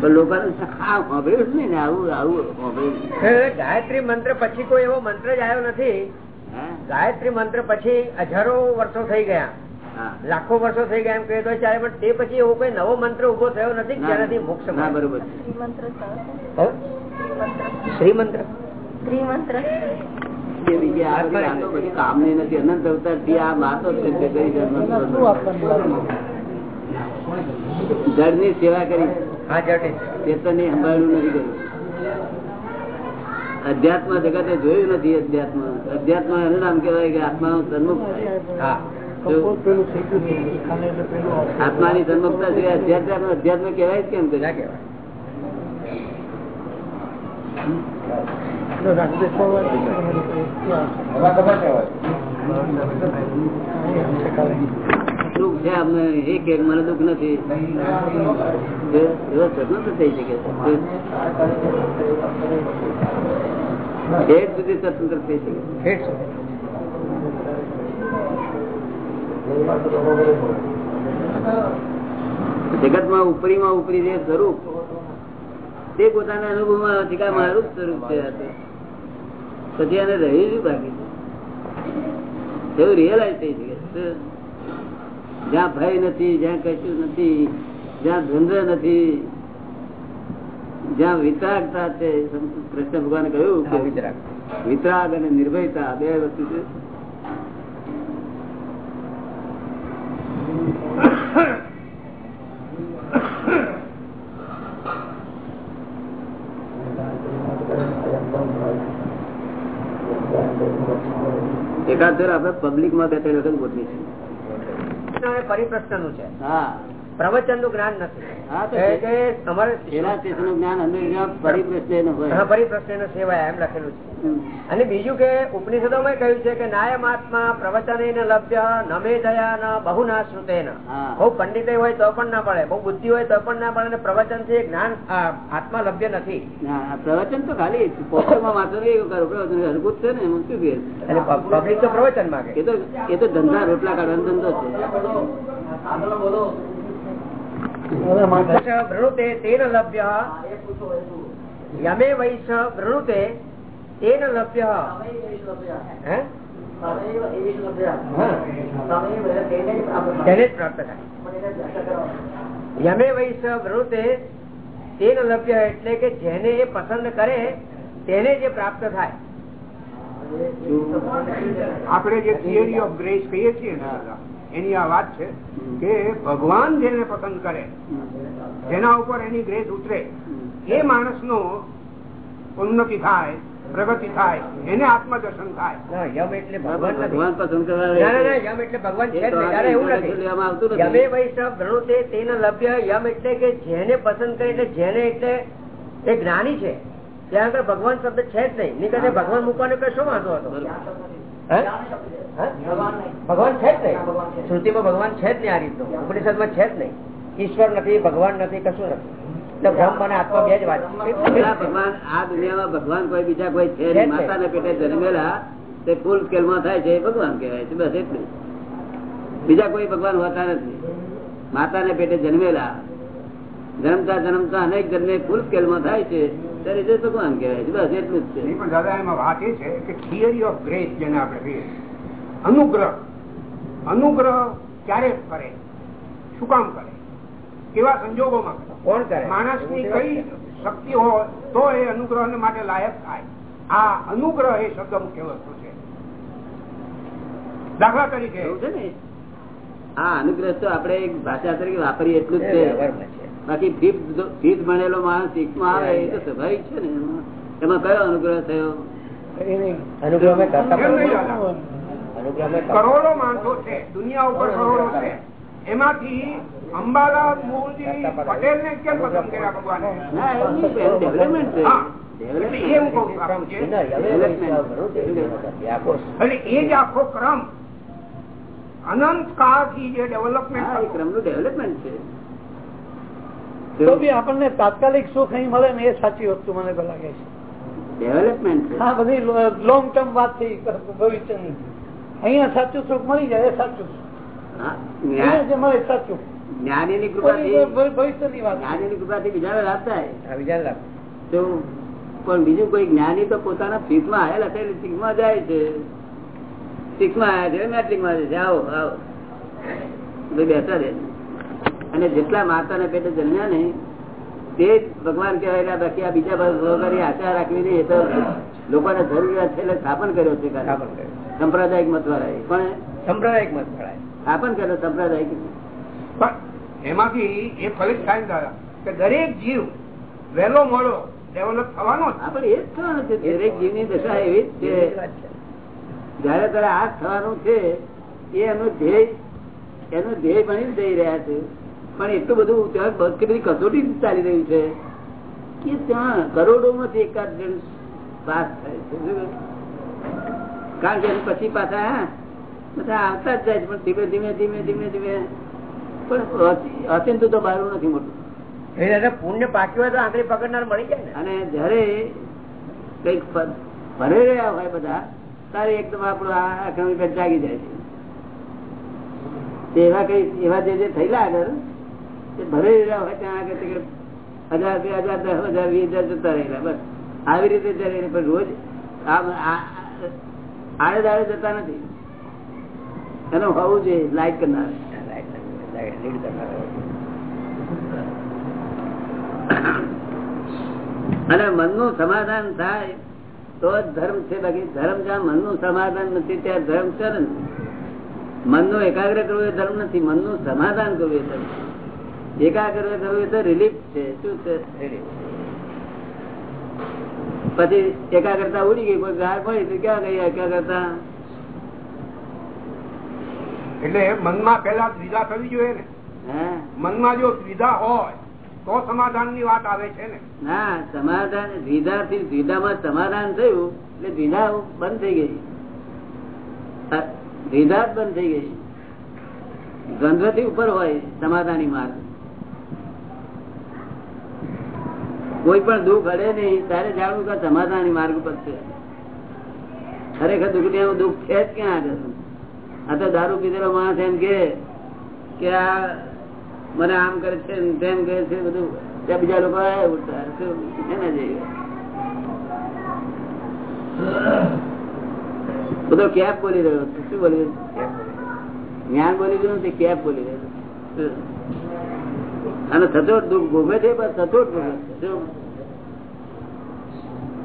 પણ લોકોને સાંભળ્યું નહીં ને આવું આવું સાંભળ્યું ગાયત્રી મંત્ર પછી કોઈ એવો મંત્ર જ આવ્યો નથી. ગાયત્રી મંત્ર પછી હજારો વર્ષો થઈ ગયા. લાખો વર્ષો થઈ ગયા એમ કહે તો ચાલે પણ તે પછી એવો કોઈ નવો મંત્ર ઊભો થયો નથી કે જેનાથી મોક્ષ બરોબર. શ્રી મંત્ર શ્રી મંત્ર એ બીજી આ બધી કામની નથી. અનંત અવતારથી આ વાતો જ છે તે કરી છે. જળની સેવા કરી. હા ચેતનની સંભાળ્યું નથી કર્યું અધ્યાત્મ જગતે જોયું નથી અધ્યાત્મ. અધ્યાત્મ એનું નામ કેવાય કે આત્માનું સન્મુખ. હા. આત્માની સન્મુખતા છે. અધ્યાત્મ અધ્યાત્મ કેવાય જ કેમ ના કરે છે? અમને એક એક મને દુઃખ નથી. થઈ શકે. ઠેઠ સુધી સ્વતંત્ર થઈ શકે. જગતમાં જગતમાં ઉપરીમાં ઉપરી જે સ્વરૂપ. તે પોતાના અનુભવમાં મારું સ્વરૂપ છે. પછી એને રહી શું બાકી? એવું રિયલાઇઝ થઈ શકે જ્યાં ભય નથી જ્યાં કશું નથી જ્યાં ધંધ નથી જ્યાં વિતરાગતા છે કૃષ્ણ ભગવાન કહ્યું. વિતરાગ અને નિર્ભયતા બે વસ્તુ છે એકાદ દર આપણે પબ્લિકમાં બે ત્રણ વખત છે પરિપ્રશ્નનું છે. હા. પ્રવચનનું જ્ઞાન નથી જ્યાં પરિપ્રશ્ન એમ લખેલું છે. અને બીજું કે ઉપનિષદોમાં કહ્યું છે કે નાયમાત્મા પ્રવચન લભ્ય નમે દયા ન બહુ ના શ્રુતે બહુ પંડિતે હોય તો પણ ના પડે બહુ બુદ્ધિ હોય તો પણ ના પડે અને પ્રવચનથી જ્ઞાન આત્મા લભ્ય નથી. પ્રવચન તો ખાલી પોસ્ટરમાં વાંચો ને એવું પ્રવચનમાં જ છે ને એમાં શું ફેર? પબ્લિક તો પ્રવચન માંગે. એ તો ધંધા રોટલા કાઢવાનો ધંધો છે. વૃણુતે તેન લભ્ય યમે વૈશ વૃણુતે તેન લભ્ય હે? તેને જ પ્રાપ્ત થાય યમે વૈશ વૃણુતે તેન લભ્ય એટલે કે જેને એ પસંદ કરે તેને જે પ્રાપ્ત થાય આપણે જે થિયરી ઓફ ગ્રેસ કહીએ છીએ ને દાદા, એની આ વાત છે કે ભગવાન જેને પસંદ કરે જેના ઉપર એની ગ્રેસ ઉતરે એ માણસનો ઉન્નતિ થાય પ્રગતિ થાય એને આત્મદર્શન થાય. યમ એટલે ભગવાન પસંદ કરવા ના, ના, ના, યમ એટલે ભગવાન એવું નથી. યમે વૈષ્ણવ તેન લભ્ય યમ એટલે કે જેને પસંદ કરે એટલે જેને એટલે એ જ્ઞાની છે. ત્યાં આગળ ભગવાન શબ્દ છે જ નહીં. નહીં કદાચ ભગવાન મૂકવાનો કઈ શું વાંધો હતો? ભગવાન છે જ નહીં. શ્રુતિમાં ભગવાન છે જ નહીં આ રીતનું. ઉપનિષદમાં છે જ નહીં. ઈશ્વર નથી ભગવાન નથી કશું નથી. એટલે અને આત્મા બે જ વાત ભગવાન આ દુનિયામાં ભગવાન કોઈ બીજા કોઈ છે. માતાને પેટે જન્મેલા તે ફૂલ સ્કેલમાં થાય છે ભગવાન કહેવાય છે. બસ એટલું બીજા કોઈ ભગવાન હોતા નથી. માતાને પેટે જન્મેલા જન્મતા જન્મતા અનેક જન્મે ફૂલ સ્કેલમાં થાય છે ત્યારે જે ભગવાન કહેવાય છે બસ એટલું જ છે. પણ દાદા એમાં વાત એ છે કે થિયરી ઓફ ગ્રેસ જેને આપણે કહીએ અનુગ્રહ. અનુગ્રહ ક્યારે કરે? શું કામ કરે? કેવા સંજોગોમાં કોણ કરે? માણસની કઈ શક્તિ હોય તો એ અનુગ્રહ માટે લાયક થાય. આ અનુગ્રહ એ શબ્દ મુખ્ય વસ્તુ છે. દાખલા તરીકે એવું છે ને? આ અનુગ્રહ તો આપણે એક ભાષા તરીકે વાપરીએ એટલું જ છે. બાકી ફીફ ભણેલો માણસ સિક્સમાં આવે એ તો સ્વાભાવિક છે ને. એમાં. એમાં કયો અનુગ્રહ થયો? કરોડો માણસો છે દુનિયા ઉપર કરોડો છે. એમાંથી અંબાલાલ મૂળજી પટેલ ને કેમ પસંદ કર્યા ભગવાને? એ જ આખો ક્રમ અનંત કાળથી જે ડેવલપમેન્ટ ક્રમનું ક્રમનું ડેવલપમેન્ટ છે. તો બી આપણને તાત્કાલિક સુખ અહીં મળે ને એ સાચી વસ્તુ મને લાગે છે. ડેવલપમેન્ટ હા બધી લોંગ ટર્મ વાત થઈ ભવિષ્યની અહીંયા સાચું સુખ મળી જાય એ સાચું જે મળે કૃપાથી ભવિષ્યની વાત. કૃપાથી બીજાને લાભ થાય? આ લાભ. તો પણ બીજું કોઈ જ્ઞાની તો પોતાના ફીસમાં આવેલા છે માં જાય છે. શિક્ષમાં આવ્યા છે મેટ્રિકમાં જાય છે. આવો. આવો બેસા અને જેટલા માતાને પેટે જન્મ્યા ને તે ભગવાન કહેવાય બાકી આ બીજા વગર આશા રાખવી નહીં એ તો લોકોને જરૂરિયાત છે એટલે સ્થાપન કર્યો છે. સંપ્રદાયિક મત વાળા પણ સંપ્રદાયિક મત વાળા સ્થાપન કર્યો સંપ્રદાયિક પણ એમાંથી એ ફલિત થાય ને દાદા કે દરેક જીવ વહેલો મોડો ડેવલપ થવાનો આપણે એ જ થવાનું છે દરેક જીવની દશા એવી જ છે. જયારે તારે આ થવાનું છે એ એનું ધ્યેય એનું ધ્યેય બની જઈ રહ્યા છે. પણ એટલું બધું ત્યાં કે બધી કસોટી ચાલી રહ્યું છે કે ત્યાં કરોડો માંથી એકાદ જણ પાસ થાય છે કારણ કે પછી પાછા બધા આવતા જ જાય પણ ધીમે ધીમે ધીમે ધીમે ધીમે. પણ અચી- તો બહાર નથી મોટું. પુણ્ય પાક્યું હોય તો આંગળી પકડનાર મળી જાય અને જયારે કંઈક ભરે રહ્યા હોય બધા તારે એકદમ આપણું આ આક્રમિક જાગી જાય છે. એવા કઈ એવા જે જે થયેલા આગળ ભરે રહ્યા હોય ત્યાં આગળ હજાર બે હજાર, દસ હજાર, વીસ હજાર જતા રહેલા, બસ. આવી રીતે જયારે પણ રોજ આડે દાડે જતા નથી. એનું હોવું જોઈએ, લાઈટ કરનાર. અને મનનું સમાધાન થાય, તો ધર્મ છે. બાકી ધર્મ જ્યાં મનનું સમાધાન નથી, ત્યાં ધર્મ છે ને. મનનું એકાગ્ર કરવું એ ધર્મ નથી. મનનું સમાધાન કરવું એ ધર્મ એકાગ્ર થવું એ તો રિલીફ છે. શું છે? પછી એકાગ્રતા ઉડી ગઈ કોઈ ગાર પડી તો ક્યાં ગઈ એકાગ્રતા? એટલે મનમાં પેલા દ્વિધા થવી જોઈએ ને. મનમાં જો દ્વિધા હોય તો સમાધાનની વાત આવે છે ને. ના સમાધાન દ્વિધા થી દ્વિધામાં સમાધાન થયું એટલે દ્વિધા બંધ થઈ ગઈ. દ્વિધા બંધ થઈ ગઈ. ગંધથી ઉપર હોય સમાધાની માર્ગ. કોઈ પણ દુઃખ અડે નહીં તારે જાણવું કે સમાધાન માર્ગ પર છે. ખરેખર દુઃખ ને દુઃખ છે જ ક્યાં આગળ? આ તો દારૂ પીધેલો માણસ એમ કે આ મને આમ કરે છે તેમ કરે છે, બધું. ત્યાં બીજા લોકો એના જેવી બધો કેપ બોલી રહ્યો છે. શું બોલી રહ્યો જ્ઞાન બોલી રહ્યું તે કેપ બોલી રહ્યો છે. અને સચોટ દુઃખ ભોગવે છે, પણ સચોટ ભોગવે છે.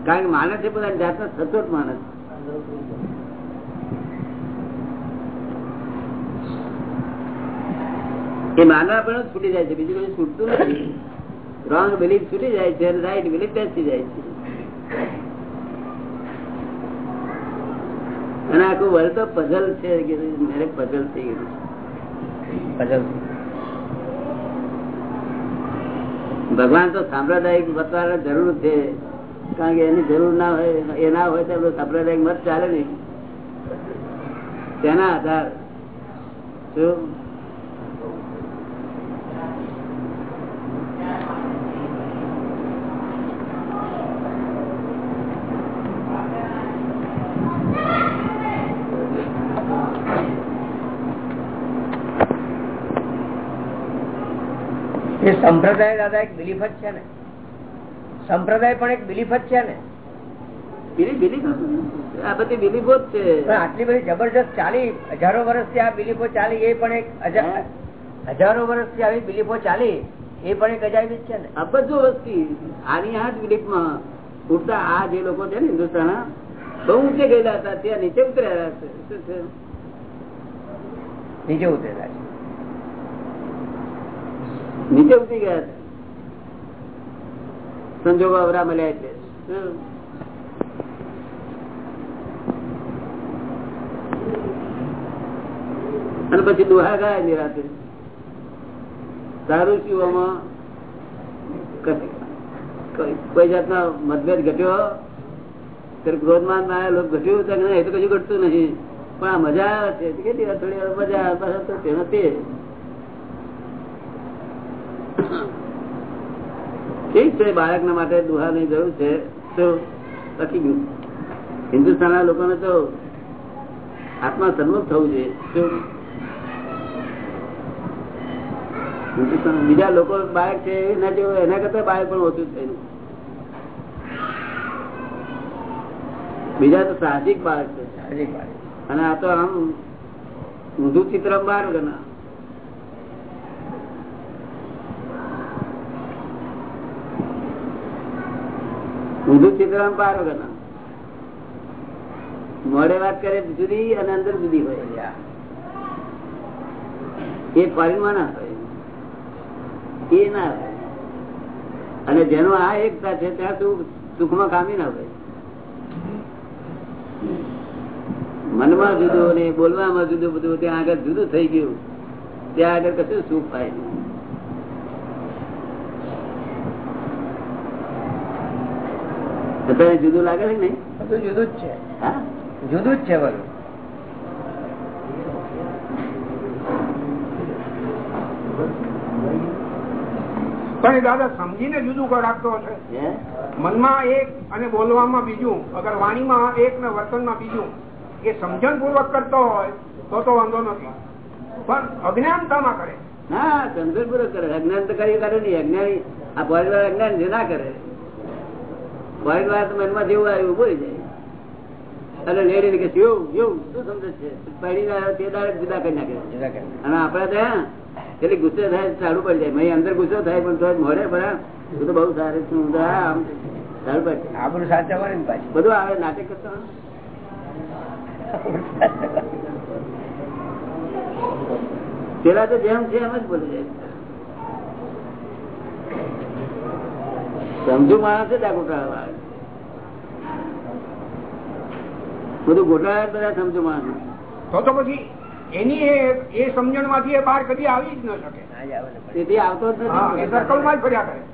કારણ કે માણસ છે બધા જાતનો સચોટ માણસ એ માનવા પણ છૂટી જાય છે, બીજું કઈ છૂટતું નથી. રોંગ બિલીફ છૂટી જાય છે રાઈટ બિલીફ બેસી જાય છે. અને આખું વર્લ્ડ તો પઝલ છે પઝલ થઈ ગયું ભગવાન તો સાંપ્રદાયિક મતવાળા જરૂર છે. કારણ કે એની જરૂર ના હોય, એ ના હોય તો સાંપ્રદાયિક મત ચાલે નહીં. તેના આધાર. શું? એ સંપ્રદાય દાદા એક બિલીફ જ છે ને. સંપ્રદાય પણ એક બિલીફ જ છે ને. બિલીફ બિલીફ આ બધી બિલીફો જ છે. આટલી બધી જબરજસ્ત ચાલી હજારો વર્ષથી આ બિલીફો ચાલી એ પણ એક હજારો વર્ષથી આવી બિલીફો ચાલી એ પણ એક અજાયબી જ છે ને. આ બધું વસ્તી આની આ જ બિલીફમાં ઉડતા આ જે લોકો છે ને હિન્દુસ્તાન બહુ ઊંચે ગયેલા હતા ત્યાં નીચે ઉતર્યા છે શું છે નીચે ઉતરેલા છે. નીચે ઉતરી ગયા છે. સંજોગો અવરા મળ્યા એટલે. અને પછી દુહા ગાય નિરાતે સારું શું આમાં. કોઈ- જાતના મતભેદ ઘટ્યો? ત્યારે ક્રોધમાન લોકો ઘટ્યું તો એ તો કશું ઘટતું નથી પણ આ મજા આવે છે. થોડી મજા આવે. તો તે તે. ઠીક છે બાળકના માટે દુહાની જરૂર છે તો લખી ગયું હિન્દુસ્તાનના લોકોને તો આત્મા સન્મુખ થવું જોઈએ. હિન્દુસ્તાન બીજા લોકો બાળક છે એના જેવું એના કરતા બાળક પણ ઓછું થયેલું બીજા તો સાહસિક બાળક છે. હજી બાળક. અને આ તો આમ ઊંધું ચિત્ર બાર ગણા ઊંધું ચિત્ર બાર ગણા મોડે વાત કરે જુદી અને અંદર જુદી હોય એ ફોરેનમાં હોય. એ ના હોય. અને જેનો આ એકતા છે, ત્યાં સુખ સુખમાં કામી ના હોય. મનમાં જુદું ને બોલવામાં જુદું બધું, ત્યાં આગળ જુદું થઈ ગયું. ત્યાં આગળ કશું સુખ થાય નહીં. અત્યારે જુદું લાગે છે ને બધું જુદું જ છે. હા? જુદું જ છે બધું. પણ દાદા સમજીને જુદું રાખતો હશે. મનમાં એક અને બોલવામાં બીજું. અગર વાણીમાં એક ને વર્તનમાં બીજું. એ સમજણ પૂર્વક કરતો હોય તો તો વાંધો નથી. પણ અજ્ઞાનતામાં કરે? હા સંતોષપૂર્વક કરે. અજ્ઞાન તો કરી કરે નહીં. અજ્ઞાની આ બોલ અજ્ઞાન જે ના કરે. પરિવાર તો મનમાં જેવું આવ્યું બોલી જાય. અને લેડી કે જેવું શું સમજે છે? પડી ના તે દાડે જુદા કરી નાખે. અને આપડે ત્યાં એટલે ગુસ્સે થાય સારું પડી જાય. મેં અંદર ગુસ્સો થાય પણ તો મળે બરા હું તો બહુ સારું છું હું તો આમ ચાલુ પડી જાય. આબરૂ સાચવવાની ને પાછી? બધું આવે નાટક કરતો પેલા તો જેમ છે એમ જ બોલી જાય. સમજુ માણસ જ આ ગોટાળા વાળા. બધું ગોટાળા બધા સમજો માણસ. તો તો પછી એની એ- એ સમજણમાંથી એ બહાર કદી આવી જ ન શકે. તેથી આવતો જ નથી.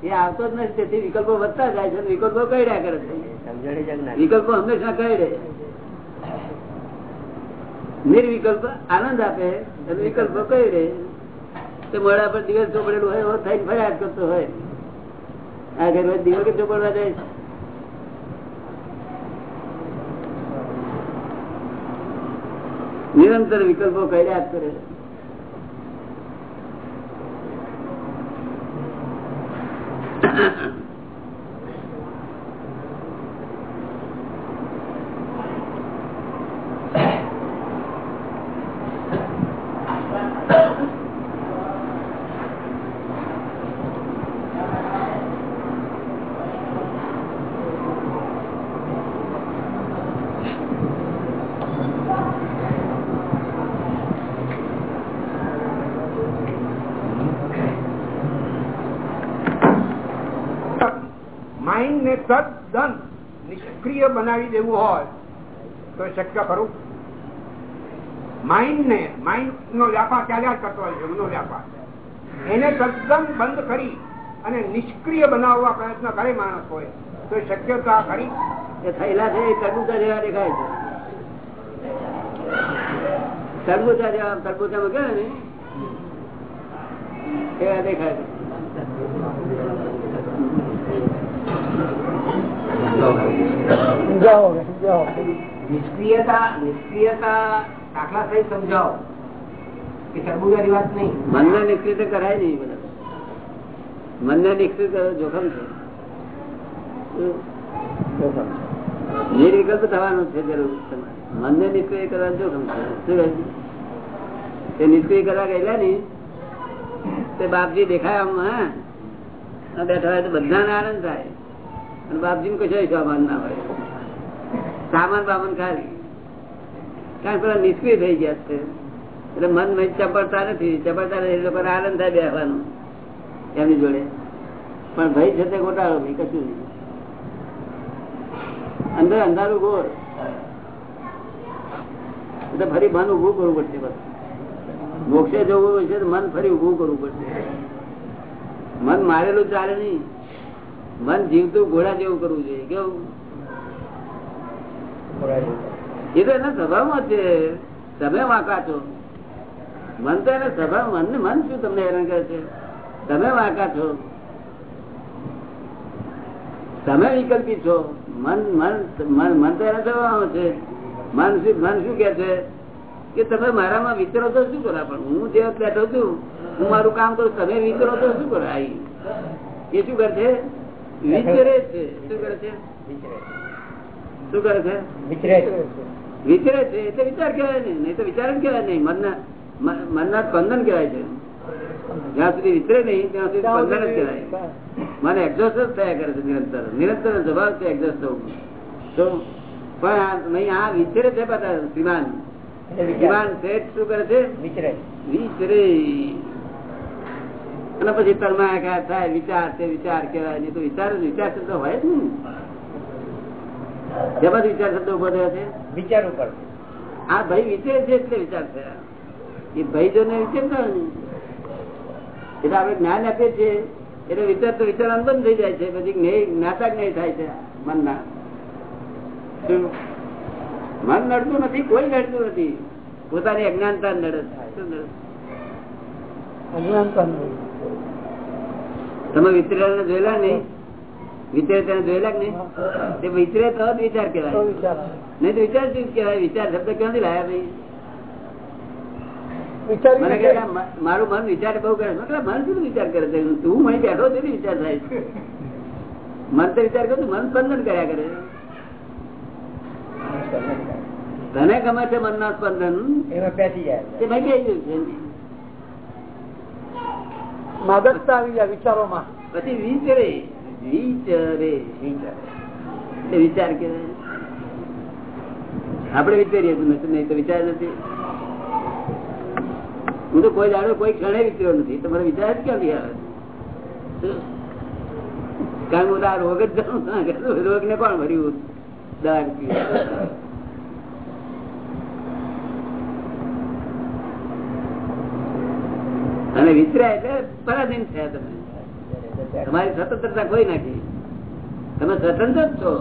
એ આવતો જ નથી તેથી વિકલ્પો વધતા જાય છે વિકલ્પો કઈડ્યા કરે છે. વિકલ્પો હંમેશા કઈડે નિર્વિકલ્પ આનંદ આપે અને વિકલ્પો કઈડે તો મોડા પર દિવસ ચોપડેલું હોય થઈને ફરિયાદ કરતો હોય. આ ઘર રોજ દિવસ ચોપડવા જાય નિરંતર વિકલ્પો કર્યા જ કરે માઇન્ડ ને તદ્દન નિષ્ક્રિય બનાવી દેવું હોય, તો શક્ય ખરું? માઇન્ડ ને માઇન્ડ નો વ્યાપાર ચાલ્યા જ કરતો હોય? છે એમનો વ્યાપાર. એને તદ્દન બંધ કરી અને નિષ્ક્રિય બનાવવા પ્રયત્ન કરે માણસ હોય, તો શક્યતા ખરી? એ થયેલા છે, એ તરબૂચા જેવા દેખાય છે. તરબૂચા જેવા તરબૂચામાં કે ને? એવા દેખાય છે. સમજાવો નિષ્ક્રિયતા નિષ્ક્રિયતા દાખલા સહિત સમજાવો. કે તરબૂજાની વાત નહીં. મનને નિશ્ચિત કરાય નહીં બધા. મનને નિષ્ક્રિય કરવો જોખમ છે. જોખમ નિર્વિકલ્પ થવાનું છે જરૂર તમારે. મનને નિષ્ક્રિય કરવાનું જોખમ છે. શું તે નિષ્ક્રિય કરવા ગયેલા ની તે બાપજી દેખાય આમ હા. બેઠા હોય તો બધાને આનંદ થાય. અને બાપજી કશો સામાન ના હોય. સામાન બામાન ખાલી. કારણ પેલા નિષ્ક્રિય થઈ ગયા છે. એટલે મન મન ચપડતા નથી. ચપડતા એ લોકોને આનંદ થાય બેસવાનો એમની જોડે. પણ ભાઈ છે તે ગોટાળો ભાઈ કશું નહીં. અંદર અંધારું ગોર એટલે ફરી મન ઉભું કરવું પડશે બસ. મોક્ષે જવું હોય છે મન ફરી ઉભું કરવું પડશે. મન મારેલું ચાલે નહીં. મન જીવતું ઘોડા જેવું કરવું જોઈએ, કેવું? એ તો એના સ્વભાવમાં છે. તમે વાંકા છો. મન તો એના સ્વભાવ મન મન શું તમને હેરાન કરે છે? તમે વાંકા છો. તમે વિકલ્પી છો. મન મન મન તો એના સ્વભાવમાં છે. મન શું મન શું કે છે? કે તમે મારામાં વિચારો તો શું કરો? પણ હું જે બેઠો છું, હું મારું કામ કરું, તમે વિચારો તો શું કરો? આઈ. એ શું કરશે વિચરે છે. શું કરે છે? શું કરે છે? વિચરે વિચરે છે. એટલે વિચાર કહેવાય નહીં. નહીં તો વિચાર કહેવાય નહીં. મનના મનના સ્પંદન કહેવાય છે. જ્યાં સુધી વિચરે નહીં ત્યાં સુધી સ્પંદન જ કહેવાય. મને એક્ઝોસ્ટ જ થયા કરે છે નિરંતર. નિરંતર સ્વભાવ છે એક્ઝોસ્ટ થવું. તો પણ આ નહીં આ વિચરે છે બધા શ્રીમાન. શ્રીમાન શેઠ શું કરે છે? વિચરે. વિચરે. અને પછી તન્માયાકાર થાય વિચાર તે વિચાર કહેવાય. નહીં તો વિચાર વિચાર શબ્દ હોય જ નહીં. જેમાં વિચાર શબ્દ ઊભો થયો છે? વિચાર ઉપર. આ ભાઈ વિચરે છે એટલે વિચાર થયા. એ ભાઈ જો વિચારતા હોય એટલે આપણે જ્ઞાન આપીએ છીએ. એટલે વિચાર તો વિચાર બંધ થઈ જાય છે. પછી જ્ઞાતા જ્ઞેય થાય છે મનના. શું? મન નડતું નથી કોઈ નડતું નથી. પોતાની અજ્ઞાનતા નડે છે. શું નડે? અજ્ઞાનતા નહીં. તમે વિચરેલા જોયેલા તેને જોયેલા કે તે વિચરે તો વિચાર કહેવાય. નહીં તો વિચાર શું કહેવાય? વિચાર શબ્દ ક્યાંથી લાયા ભાઈ? વિચારી મને વિચારી. કહે કે મ- મારું મન વિચાર બહુ કરે. એટલે મન શું વિચાર કરે છે? તું અહીં બેઠો છે વિચાર થાય મન તો વિચાર કરું મન સ્પંદન કર્યા કરે તને ગમે છે મનના સ્પંદન? એમાં પેસી જાય. તે ભાઈ કહી ગયું છે. માદકતા આવી જાય વિચારોમાં. પછી વિચરે વિચરે, વિચાર. વિચાર કે આપણે વિચારીએ નહીં તો વિચાર નથી. હું તો કોઈ જાણ્યો કોઈ ક્ષણે વિચાર્યો નથી. તમારે વિચાર જ ક્યાંથી આવે? કારણ કે આ રોગ જ જાણું રોગ ને કોણ ભર્યું? પીવે? અને વિતર્યા એટલે પરાધીન થયા તમે. તમારી સ્વતંત્રતા કોઈ નથી તમે સ્વતંત્ર છો.